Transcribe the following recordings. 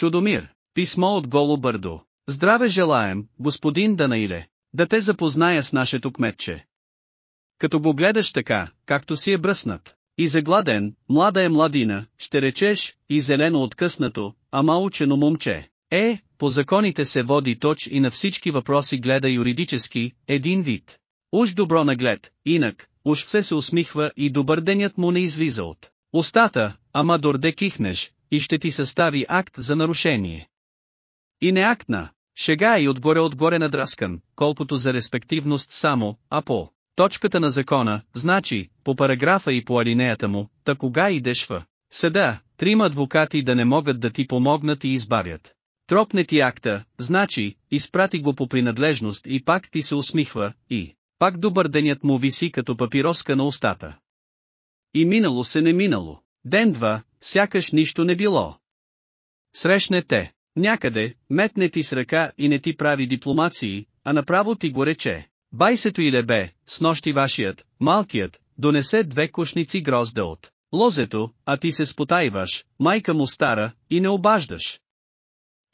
Чудомир, писмо от Голо Бърдо. Здраве желаем, господин Данаиле, да те запозная с нашето кметче. Като го гледаш така, както си е бръснат, и загладен, млада е младина, ще речеш, и зелено откъснато, ама учено момче. Е, по законите се води точ и на всички въпроси гледа юридически, един вид. Уж добро наглед, инак, уж все се усмихва и добър денят му не излиза от устата, ама дорде кихнеш, и ще ти състави акт за нарушение. И не акт на шега и отгоре-отгоре надраскан, колкото за респективност само, а по точката на закона, значи, по параграфа и по алинеята му, та кога идеш в съда, трима адвокати да не могат да ти помогнат и избавят. Тропне ти акта, значи, изпрати го по принадлежност и пак ти се усмихва, и пак добър денят му виси като папироска на устата. И минало се не минало. Ден-два, сякаш нищо не било. Срещне те, някъде, метне ти с ръка и не ти прави дипломации, а направо ти го рече. Байсето и лебе, с нощи вашият, малкият, донесе две кошници грозда от лозето, а ти се спотайваш, майка му стара, и не обаждаш.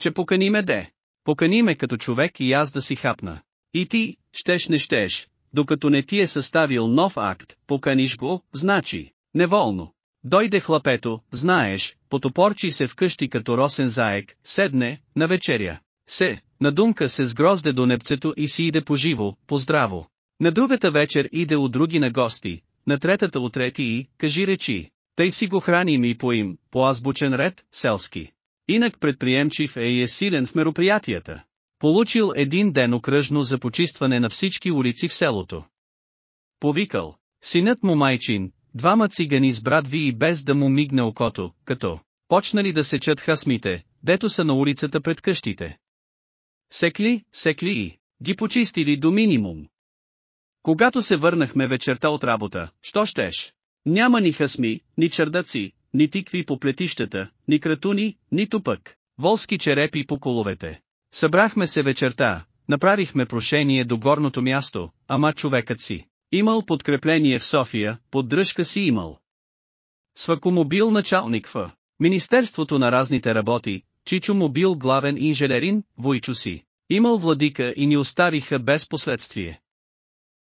Че покани ме де. Покани ме като човек и аз да си хапна. И ти, щеш не щеш, докато не ти е съставил нов акт, поканиш го, значи, неволно. Дойде хлапето, знаеш, потопорчи се вкъщи като росен заек, седне, на вечеря. Се, надумка се сгрозде до непцето и си иде поживо, поздраво. На другата вечер иде от други на гости, на третата от трети и, кажи речи, тъй си го храним и поим, по азбучен ред, селски. Инак предприемчив е и е силен в мероприятията. Получил един ден окръжно за почистване на всички улици в селото. Повикал, синът му майчин, двама цигани с брат ви и без да му мигне окото, като почнали да сечат хасмите, дето са на улицата пред къщите. Секли, секли и ги почистили до минимум. Когато се върнахме вечерта от работа, що щеш? Няма ни хасми, ни чердаци, ни тикви по плетищата, ни кратуни, нито пък волски черепи по коловете. Събрахме се вечерта, направихме прошение до горното място, ама човекът си. Имал подкрепление в София, поддръжка си имал. Свакомобил началник в Министерството на разните работи, Чичо му бил главен инженерин, Войчо си. Имал владика и ни оставиха без последствие.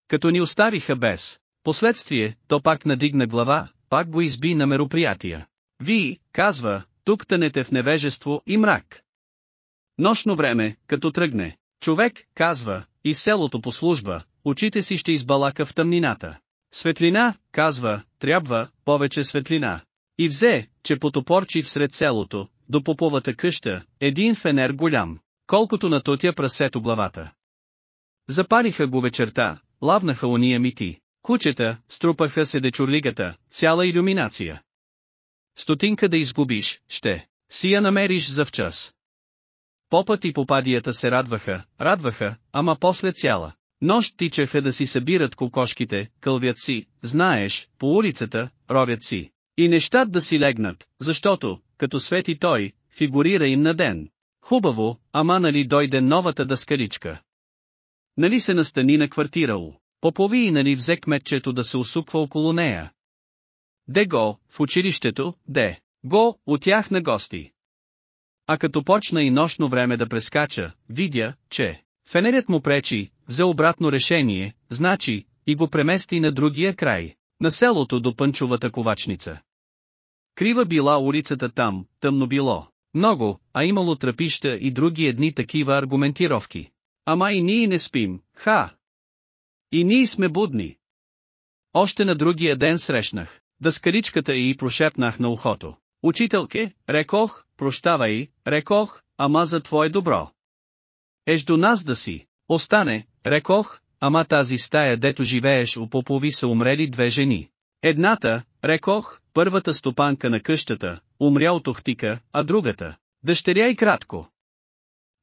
Като ни оставиха без последствие, то пак надигна глава, пак го изби на мероприятия. Ви, казва, тук тънете в невежество и мрак. Нощно време, като тръгне, човек, казва, и селото по служба, очите си ще избалака в тъмнината. Светлина, казва, трябва, повече светлина. И взе, че потопорчи всред селото, до поповата къща, един фенер голям, колкото на тотя прасето главата. Запалиха го вечерта, лавнаха уния мити, кучета, струпаха се дечурлигата, цяла иллюминация. Стотинка да изгубиш, ще си я намериш за час. Попът и попадията се радваха, радваха, ама после цяла. Нощ тичаха да си събират кокошките, кълвят си, знаеш, по улицата, ровят си. И нещат да си легнат, защото, като свети той, фигурира им на ден. Хубаво, ама нали дойде новата дъскаричка. Нали се настани на квартирало. Попови и нали взе кметчето да се усуква около нея. Де го, в училището, де, го, отях на гости. А като почна и нощно време да прескача, видя, че фенерят му пречи, взе обратно решение, значи, и го премести на другия край, на селото до пънчовата ковачница. Крива била улицата там, тъмно било. Много, а имало тръпища и други едни такива аргументировки. Ама и ние не спим, ха! И ние сме будни. Още на другия ден срещнах, да скаричката и прошепнах на ухото. Учителке, рекох, прощавай, рекох, ама за твое добро. Еш до нас да си, остане, рекох, ама тази стая дето живееш у попови са умрели две жени. Едната, рекох, първата стопанка на къщата, умря от охтика, а другата, дъщеря и кратко.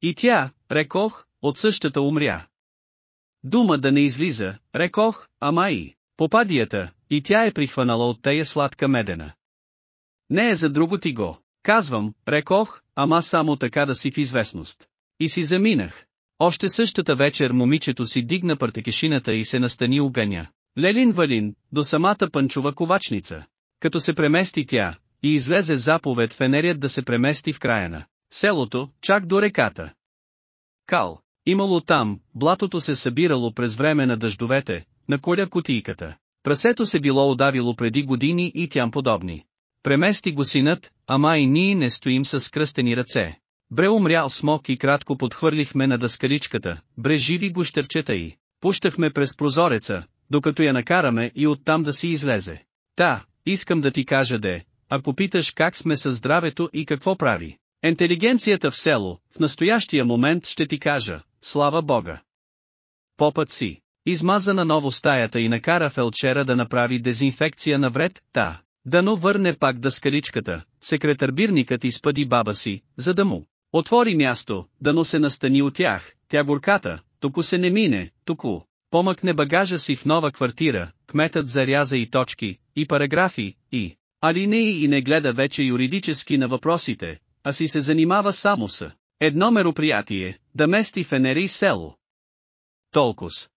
И тя, рекох, от същата умря. Дума да не излиза, рекох, ама и, попадията, и тя е прихванала от тея сладка медена. Не е за друго ти го, казвам, рекох, ама само така да си в известност. И си заминах. Още същата вечер момичето си дигна партекешината и се настани огъня. Лелин Валин, до самата пънчова ковачница. Като се премести тя, и излезе заповед фенерият да се премести в края на Селото, чак до реката. Кал. Имало там, блатото се събирало през време на дъждовете, на коля кутийката. Прасето се било удавило преди години и тям подобни. Премести го синът, ама и ние не стоим с кръстени ръце. Бре умрял смок и кратко подхвърлихме на дъскаличката, бре живи гущерчета и пущахме през прозореца, докато я накараме и оттам да си излезе. Та, искам да ти кажа де, ако питаш как сме със здравето и какво прави. Интелигенцията в село, в настоящия момент ще ти кажа, слава Бога. Попът си, измаза на ново стаята и накара фелчера да направи дезинфекция на вред, та, дано върне пак дъскаличката, секретарбирникът изпъди баба си, за да му отвори място, дано се настани от тях, тя горката, току се не мине, току. Помъкне багажа си в нова квартира, кметът заряза и точки, и параграфи, и алинеи и не гледа вече юридически на въпросите, а си се занимава само с едно мероприятие, да мести в Енери село. Толкос.